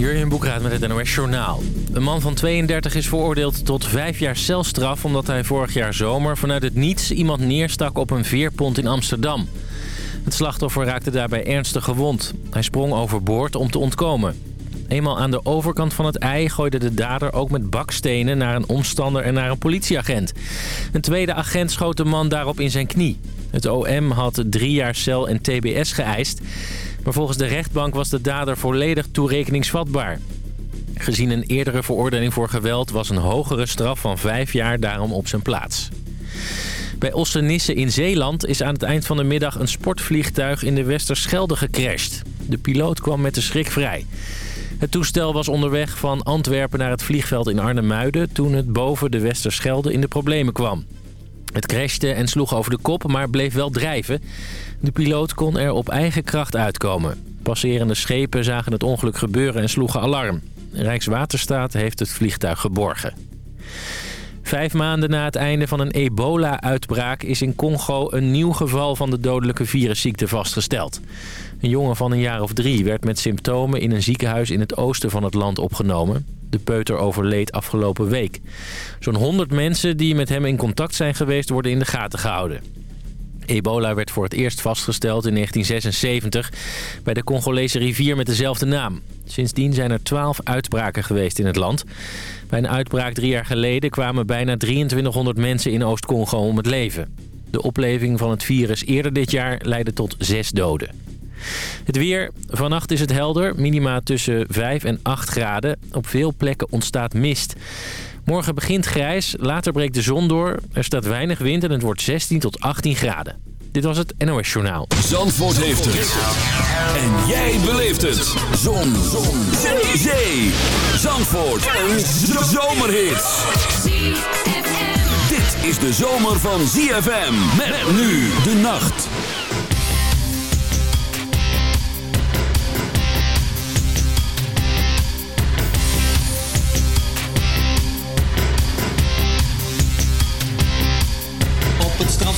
Jurjen Boekraad met het NOS Journaal. Een man van 32 is veroordeeld tot vijf jaar celstraf... omdat hij vorig jaar zomer vanuit het niets iemand neerstak op een veerpont in Amsterdam. Het slachtoffer raakte daarbij ernstig gewond. Hij sprong overboord om te ontkomen. Eenmaal aan de overkant van het ei gooide de dader ook met bakstenen... naar een omstander en naar een politieagent. Een tweede agent schoot de man daarop in zijn knie. Het OM had drie jaar cel en tbs geëist... Maar volgens de rechtbank was de dader volledig toerekeningsvatbaar. Gezien een eerdere veroordeling voor geweld was een hogere straf van vijf jaar daarom op zijn plaats. Bij Ossenisse in Zeeland is aan het eind van de middag een sportvliegtuig in de Westerschelde gecrashed. De piloot kwam met de schrik vrij. Het toestel was onderweg van Antwerpen naar het vliegveld in Arnhemuiden... toen het boven de Westerschelde in de problemen kwam. Het crashte en sloeg over de kop, maar bleef wel drijven. De piloot kon er op eigen kracht uitkomen. Passerende schepen zagen het ongeluk gebeuren en sloegen alarm. Rijkswaterstaat heeft het vliegtuig geborgen. Vijf maanden na het einde van een ebola-uitbraak is in Congo een nieuw geval van de dodelijke virusziekte vastgesteld. Een jongen van een jaar of drie werd met symptomen in een ziekenhuis in het oosten van het land opgenomen. De peuter overleed afgelopen week. Zo'n 100 mensen die met hem in contact zijn geweest worden in de gaten gehouden. Ebola werd voor het eerst vastgesteld in 1976 bij de Congolese rivier met dezelfde naam. Sindsdien zijn er 12 uitbraken geweest in het land. Bij een uitbraak drie jaar geleden kwamen bijna 2300 mensen in Oost-Congo om het leven. De opleving van het virus eerder dit jaar leidde tot zes doden. Het weer. Vannacht is het helder. Minima tussen 5 en 8 graden. Op veel plekken ontstaat mist. Morgen begint grijs, later breekt de zon door. Er staat weinig wind en het wordt 16 tot 18 graden. Dit was het NOS Journaal. Zandvoort heeft het. En jij beleeft het. Zon. zon. Zee. Zee. Zandvoort. Een zomerhit. Dit is de zomer van ZFM. Met nu de nacht.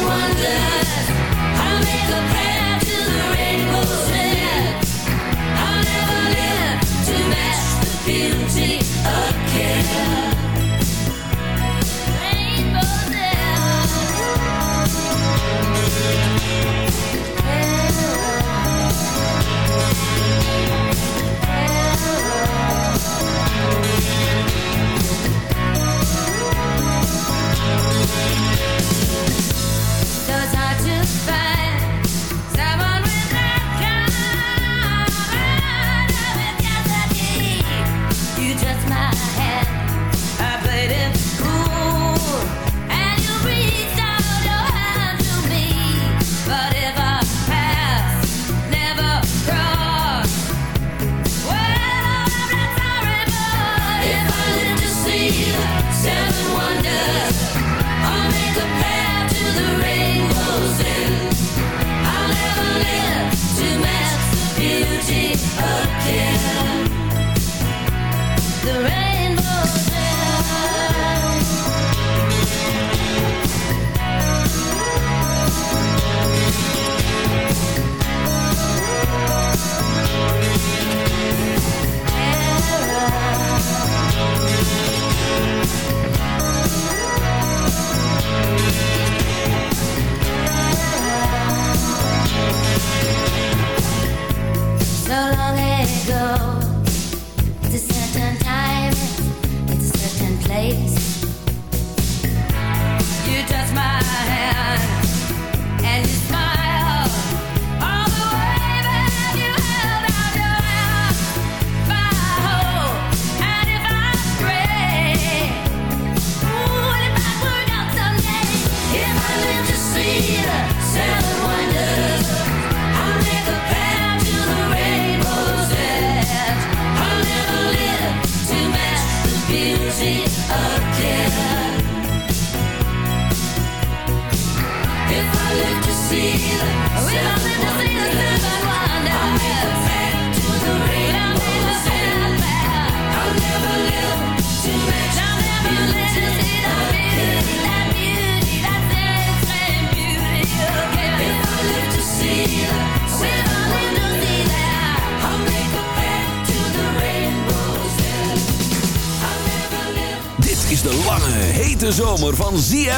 wondered. I make a prayer to the rainbow.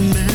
listen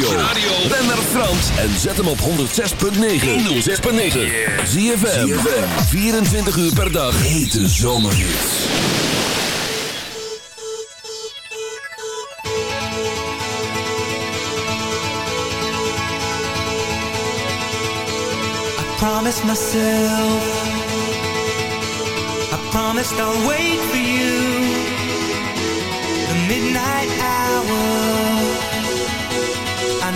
radio. Ben naar Frans en zet hem op 106.9. 106.9. Zie 24 uur per dag. Hete zomerhits. I promised myself I promised I'll wait for you The midnight hour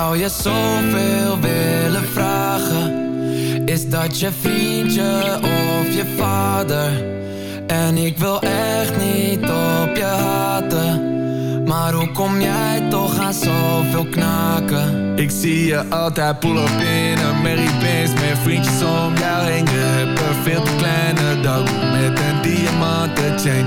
zou je zoveel willen vragen Is dat je vriendje of je vader? En ik wil echt niet op je haten Maar hoe kom jij toch aan zoveel knaken? Ik zie je altijd in een Mary Benz Met vriendjes om jou heen Je hebt een veel te kleine dag Met een diamanten chain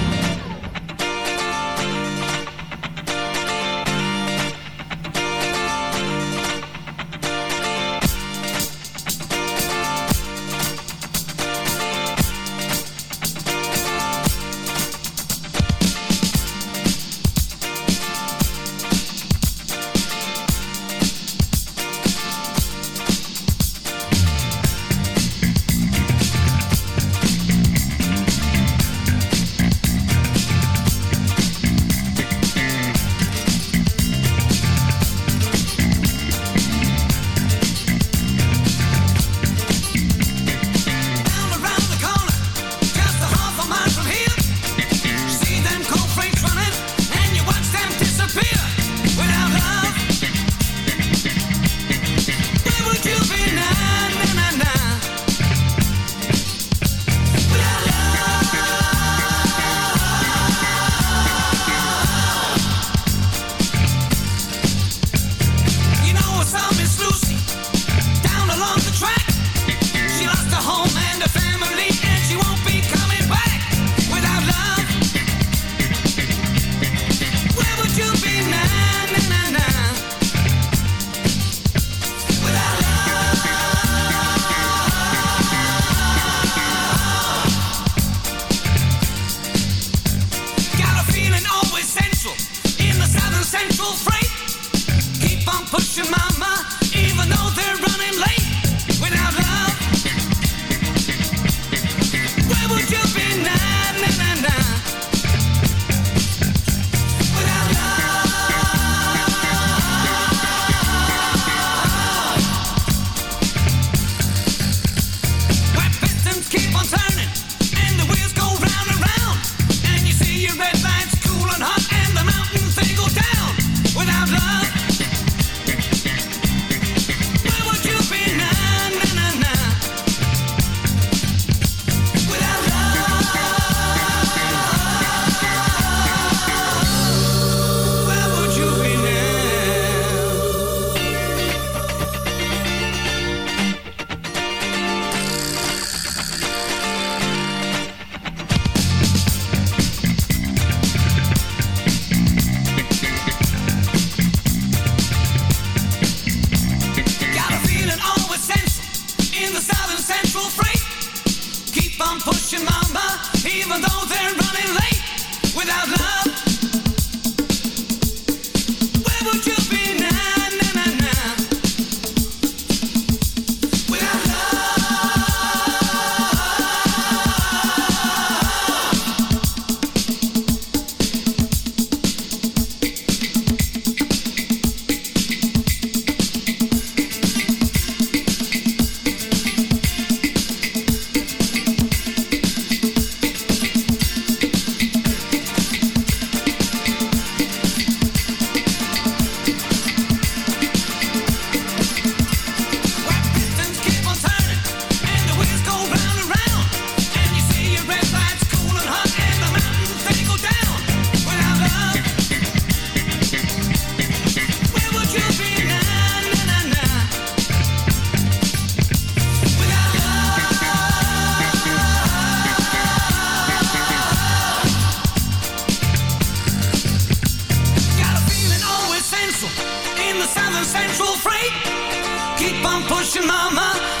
pushing mama.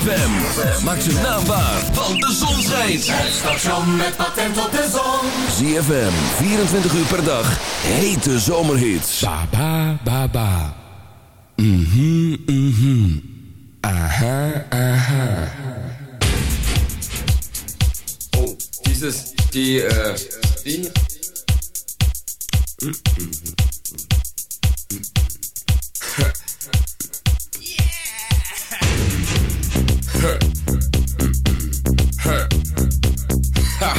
ZFM. Maak ze naambaar, van de zon schijnt. Het station met patent op de zon. ZFM, 24 uur per dag. Hete zomerhits. Baba, ba, ba, ba. Mhm, mhm. Aha, aha. Oh, dieses, die, äh, die... Mm, mm, mm,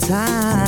time.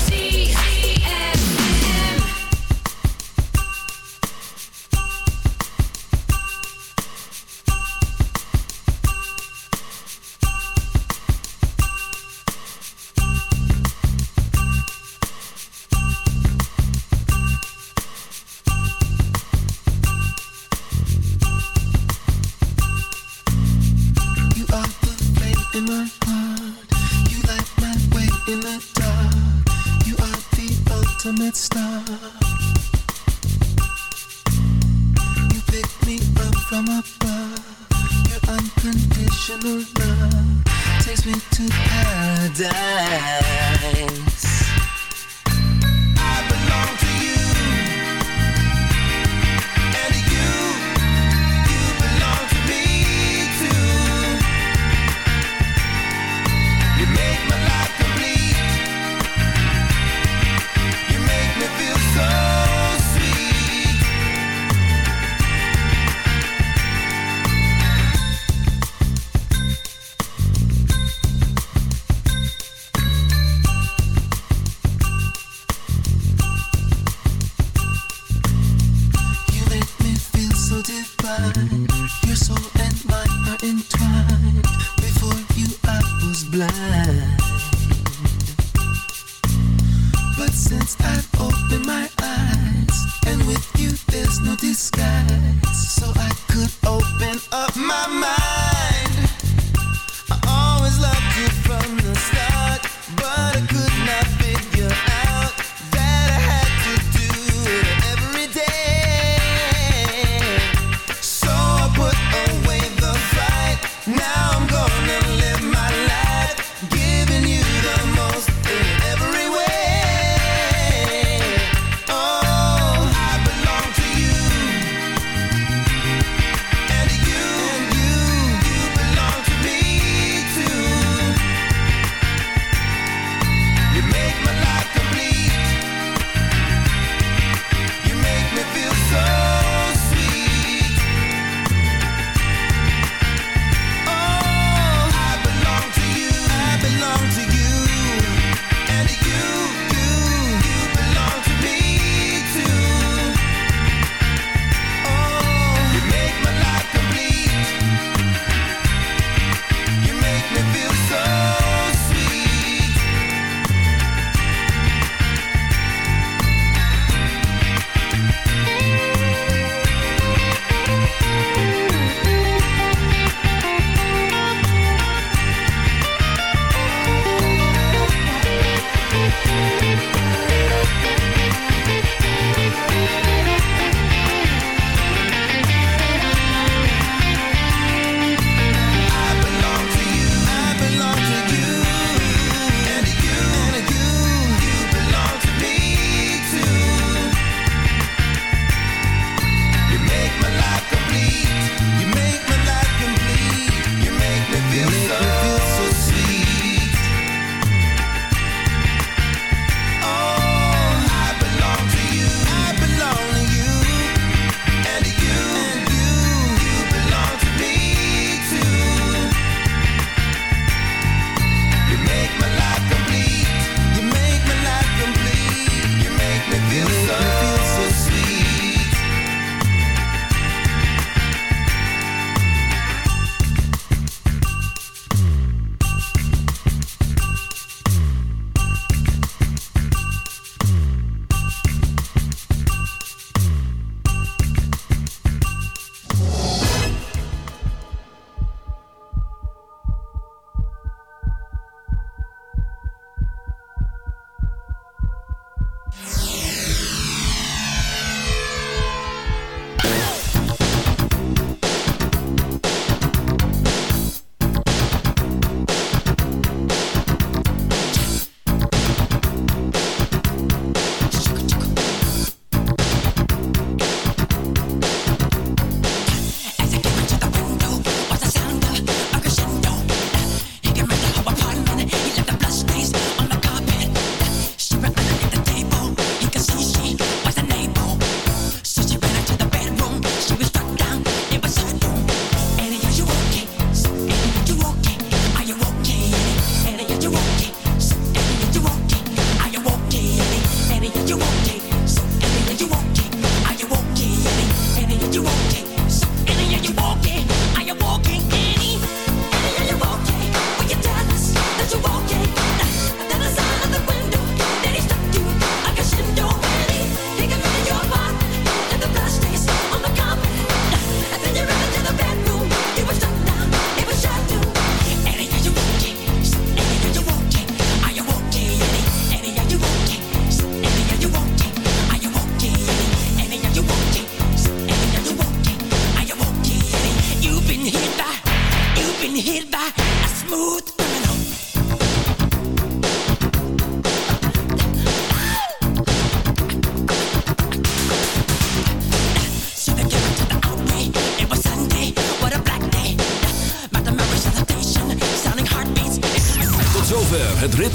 from above. Your unconditional love takes me to paradise.